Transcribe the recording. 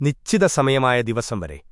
നിശ്ചിത സമയമായ ദിവസം വരെ.